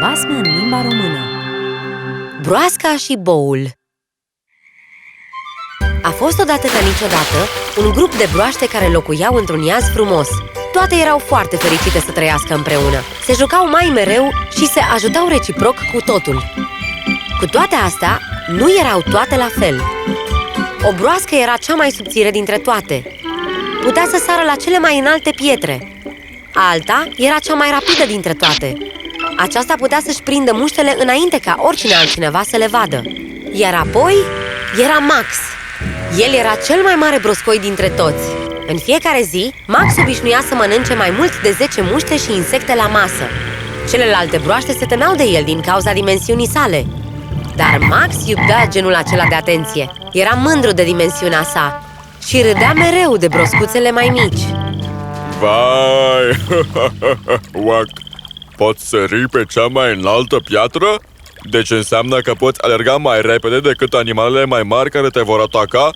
Basme în limba română. Broasca și boul. A fost odată ca niciodată un grup de broaște care locuiau într-un iaz frumos. Toate erau foarte fericite să trăiască împreună. Se jucau mai mereu și se ajutau reciproc cu totul. Cu toate astea, nu erau toate la fel. O broască era cea mai subțire dintre toate. Putea să sară la cele mai înalte pietre Alta era cea mai rapidă dintre toate. Aceasta putea să-și prindă muștele înainte ca oricine altcineva să le vadă. Iar apoi era Max. El era cel mai mare broscoi dintre toți. În fiecare zi, Max obișnuia să mănânce mai mult de 10 muște și insecte la masă. Celelalte broaște se temeau de el din cauza dimensiunii sale. Dar Max iubea genul acela de atenție. Era mândru de dimensiunea sa. Și râdea mereu de broscuțele mai mici Vai! Uac! Poți sări pe cea mai înaltă piatră? Deci înseamnă că poți alerga mai repede decât animalele mai mari care te vor ataca?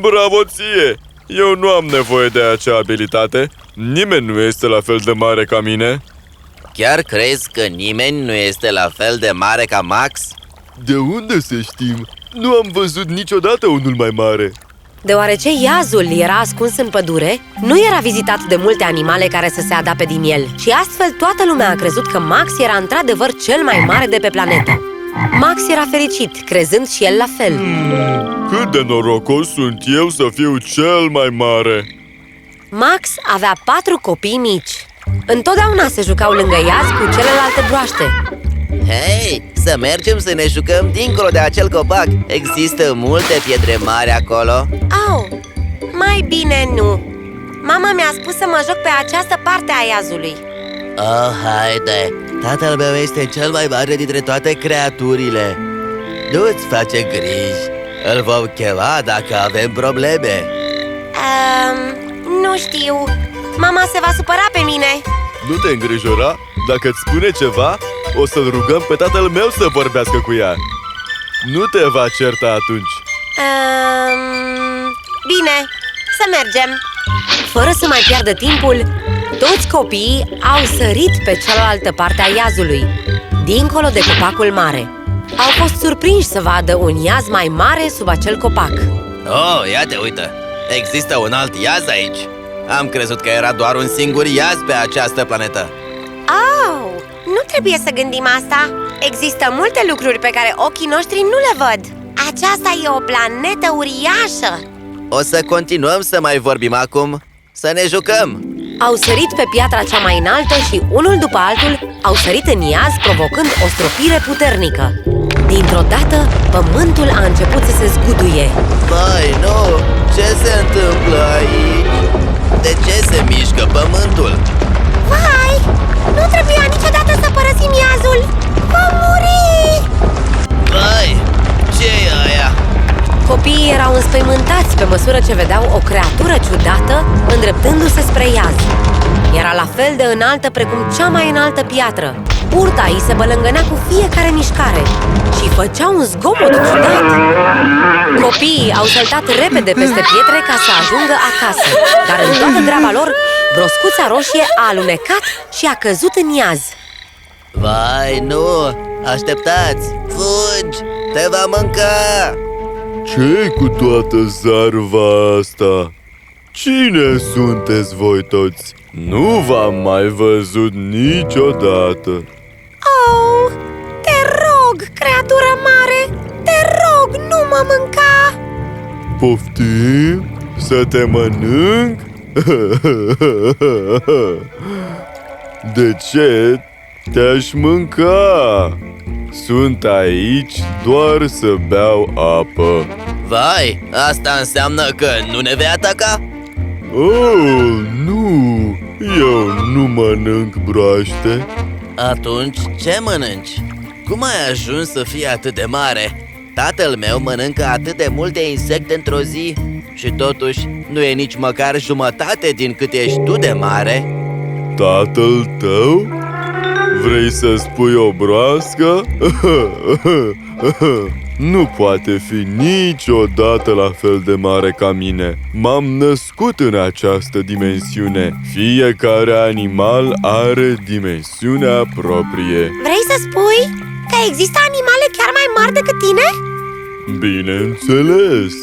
Bravo ție! Eu nu am nevoie de acea abilitate Nimeni nu este la fel de mare ca mine Chiar crezi că nimeni nu este la fel de mare ca Max? De unde să știm? Nu am văzut niciodată unul mai mare Deoarece iazul era ascuns în pădure, nu era vizitat de multe animale care să se adape din el. Și astfel toată lumea a crezut că Max era într-adevăr cel mai mare de pe planetă. Max era fericit, crezând și el la fel. Cât de norocos sunt eu să fiu cel mai mare. Max avea patru copii mici. Întotdeauna se jucau lângă iaz cu celelalte broaște Hei, să mergem să ne jucăm dincolo de acel copac. Există multe pietre mari acolo. Au, mai bine nu. Mama mi-a spus să mă joc pe această parte a iazului. Oh, haide! Tatăl meu este cel mai mare dintre toate creaturile. Nu-ți face griji. Îl vom chema dacă avem probleme. Um, Nu știu. Mama se va supăra pe mine. Nu te îngrijora, dacă îți spune ceva, o să-l rugăm pe tatăl meu să vorbească cu ea. Nu te va certa atunci. Um, Bine, să mergem. Fără să mai piardă timpul Toți copiii au sărit pe cealaltă parte a iazului Dincolo de copacul mare. Au fost surprinși să vadă un iaz mai mare sub acel copac. Oh, ia te uită! Există un alt iaz aici. Am crezut că era doar un singur iaz pe această planetă. Oh, nu trebuie să gândim asta Există multe lucruri pe care ochii noștri nu le văd Aceasta e o planetă uriașă O să continuăm să mai vorbim acum Să ne jucăm! Au sărit pe piatra cea mai înaltă și unul după altul au sărit în iaz provocând o stropire puternică Dintr-o dată, pământul a început să se zguduie Vai, nu! Ce se întâmplă aici? De ce se mișcă pământul? Măsură ce vedeau o creatură ciudată îndreptându-se spre iaz Era la fel de înaltă precum cea mai înaltă piatră Urta îi se bălângănea cu fiecare mișcare și făcea un zgomot ciudat Copiii au săltat repede peste pietre ca să ajungă acasă Dar în toată graba lor, broscuța roșie a alunecat și a căzut în iaz Vai, nu! Așteptați! Fugi! Te va mânca! Ce cu toată zarva asta? Cine sunteți voi toți? Nu v-am mai văzut niciodată Oh, te rog, creatură mare, te rog, nu mă mânca! Poftim? Să te mănânc? De ce te-aș mânca? Sunt aici doar să beau apă Vai, asta înseamnă că nu ne vei ataca? Oh, nu! Eu nu mănânc broaște Atunci ce mănânci? Cum ai ajuns să fii atât de mare? Tatăl meu mănâncă atât de multe insecte într-o zi Și totuși nu e nici măcar jumătate din cât ești tu de mare Tatăl tău? Vrei să spui o broască? Nu poate fi niciodată la fel de mare ca mine. M-am născut în această dimensiune. Fiecare animal are dimensiunea proprie. Vrei să spui că există animale chiar mai mari decât tine? Bineînțeles!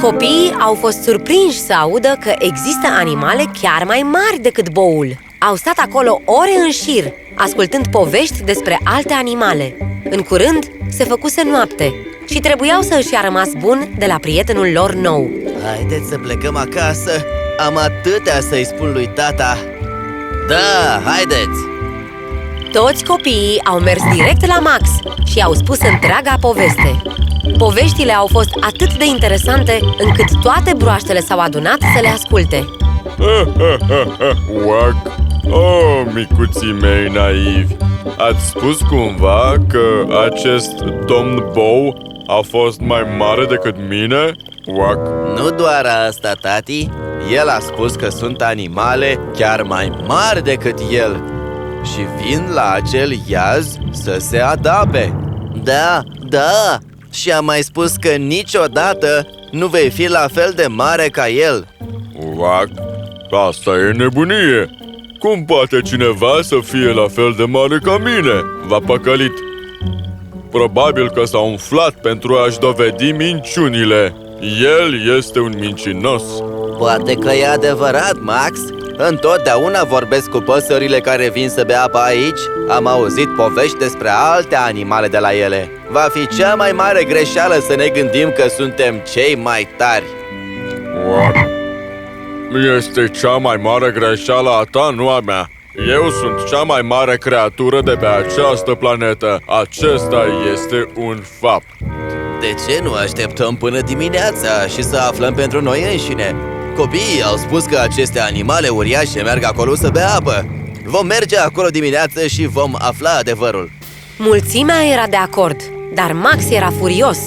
Copiii au fost surprinși să audă că există animale chiar mai mari decât boul. Au stat acolo ore în șir, ascultând povești despre alte animale. În curând, se făcuse noapte și trebuiau să își ia rămas bun de la prietenul lor nou. Haideți să plecăm acasă Am atâtea să-i spun lui tata Da, haideți Toți copiii au mers direct la Max și i-au spus întreaga poveste. Poveștile au fost atât de interesante încât toate broaștele s-au adunat să le asculte. Uac! Oh, micuții mei naivi! Ați spus cumva că acest domn Bow a fost mai mare decât mine? Uac! Nu doar asta, tati El a spus că sunt animale chiar mai mari decât el Și vin la acel iaz să se adape Da, da Și a mai spus că niciodată nu vei fi la fel de mare ca el Uac! Asta e nebunie! Cum poate cineva să fie la fel de mare ca mine? V-a păcălit! Probabil că s-a umflat pentru a-și dovedi minciunile. El este un mincinos. Poate că e adevărat, Max Întotdeauna vorbesc cu păsările care vin să bea apă aici Am auzit povești despre alte animale de la ele Va fi cea mai mare greșeală să ne gândim că suntem cei mai tari Uac! Este cea mai mare greșeală a ta, nu a mea. Eu sunt cea mai mare creatură de pe această planetă. Acesta este un fapt. De ce nu așteptăm până dimineața și să aflăm pentru noi înșine? Copiii au spus că aceste animale uriașe merg acolo să bea apă Vom merge acolo dimineață și vom afla adevărul Mulțimea era de acord, dar Max era furios.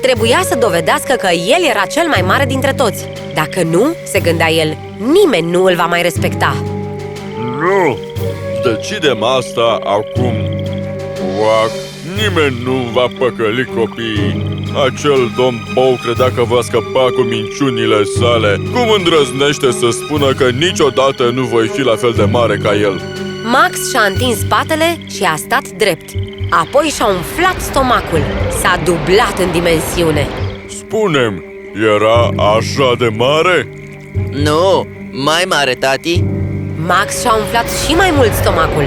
Trebuia să dovedească că el era cel mai mare dintre toți. Dacă nu, se gândea el, nimeni nu îl va mai respecta. Nu! Decidem asta acum. Uac! Nimeni nu va păcăli copiii. Acel domn Bow credea că va scăpa cu minciunile sale. Cum îndrăznește să spună că niciodată nu voi fi la fel de mare ca el? Max și-a întins spatele și a stat drept. Apoi și-a umflat stomacul. S-a dublat în dimensiune. Spunem, era așa de mare? Nu, mai mare, tati Max și-a umflat și mai mult stomacul.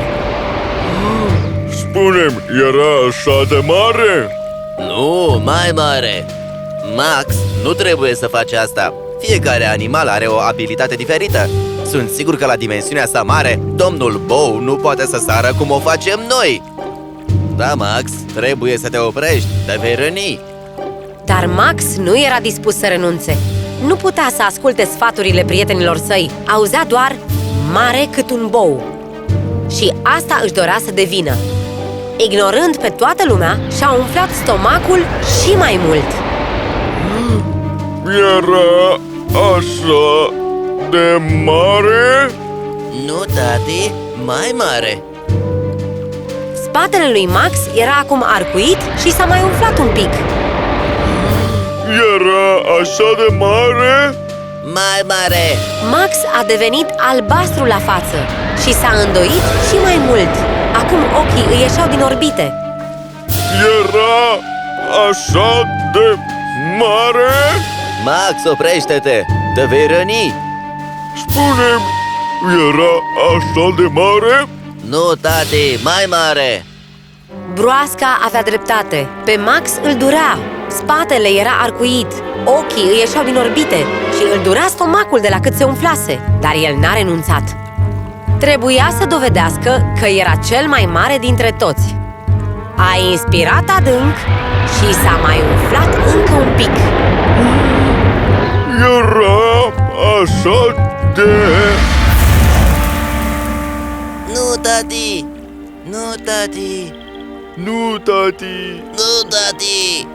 Spunem, era așa de mare? Nu, mai mare Max, nu trebuie să faci asta Fiecare animal are o abilitate diferită Sunt sigur că la dimensiunea sa mare Domnul Bow nu poate să sară cum o facem noi Da, Max, trebuie să te oprești, te vei răni Dar Max nu era dispus să renunțe. Nu putea să asculte sfaturile prietenilor săi. Auzea doar mare cât un bou. Și asta își dorea să devină. Ignorând pe toată lumea, și-a umflat stomacul și mai mult. Era așa de mare? Nu, tati, mai mare Spatele lui Max era acum arcuit și s-a mai umflat un pic. Era așa de mare? Mai mare Max a devenit albastru la față și s-a îndoit și mai mult. Acum ochii îi ieșeau din orbite. Era așa de mare? Max, oprește-te, te vei răni Spune-mi, era așa de mare? Nu, tati, mai mare Broasca avea dreptate. Pe Max îl durea. Spatele era arcuit. Ochii îi ieșeau din orbite și îl durea stomacul de la cât se umflase. Dar el n-a renunțat. Trebuia să dovedească că era cel mai mare dintre toți. A inspirat adânc și s-a mai umflat încă un pic. Era așa de... tati Nu, tati Nu, tati! Nu, tati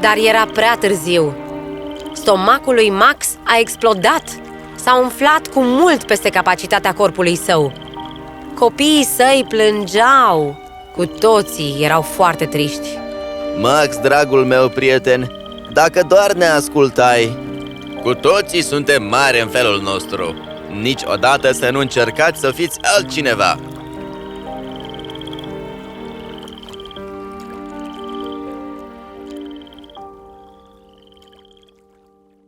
Dar era prea târziu. Stomacul lui Max a explodat. S-a umflat cu mult peste capacitatea corpului său. Copiii săi plângeau. Cu toții erau foarte triști. Max, dragul meu prieten, dacă doar ne ascultai. Cu toții suntem mari în felul nostru. Niciodată să nu încercați să fiți altcineva